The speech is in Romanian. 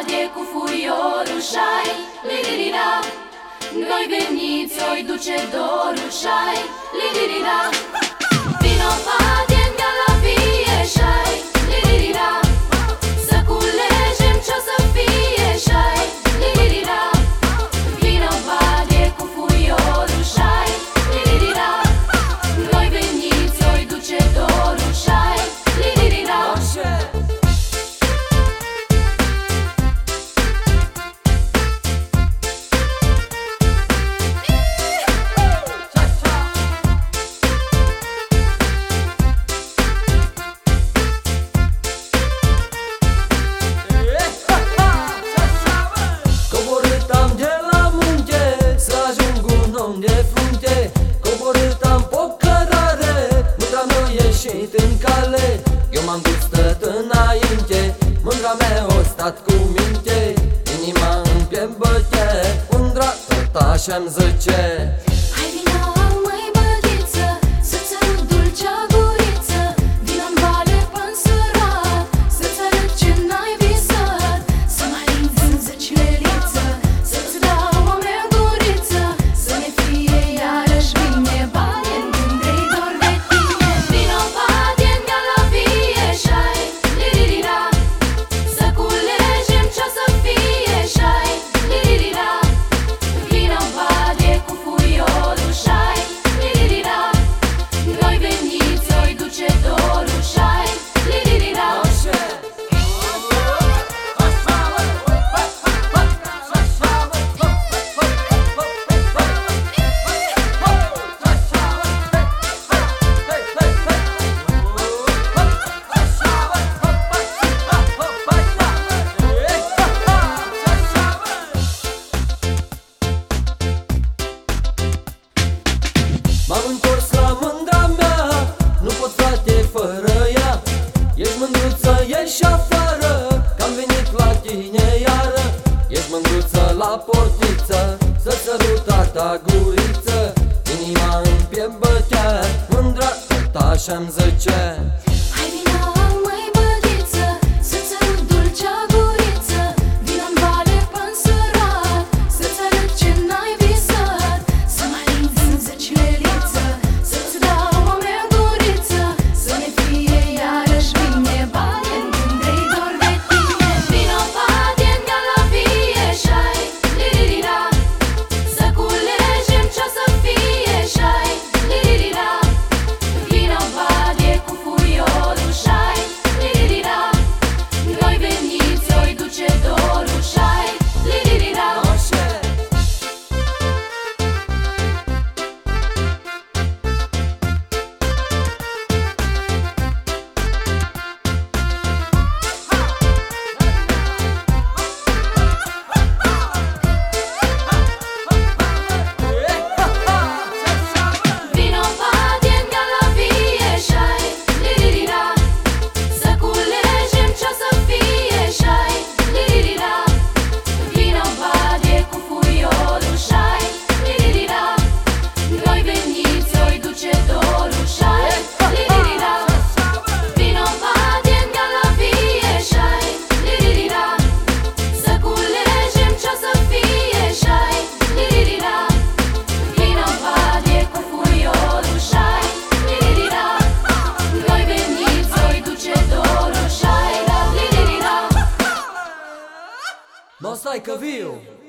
badie cu fuiorul șai Liririra Noi veniți, oi duce dorul șai Liririra ieșit în cale. Eu m-am dus stăt înainte Mândra mea o stat cu minte. Inima îmi piept bătea Mândra tot așa-mi zice mândruță, ieși afară Că-am venit la tine iară. Ești mândruță la portiță Să săruta ta guriță. Inima în piept bătea Mândra tot așa-mi zicea Pastaj que viu!